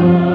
Lord.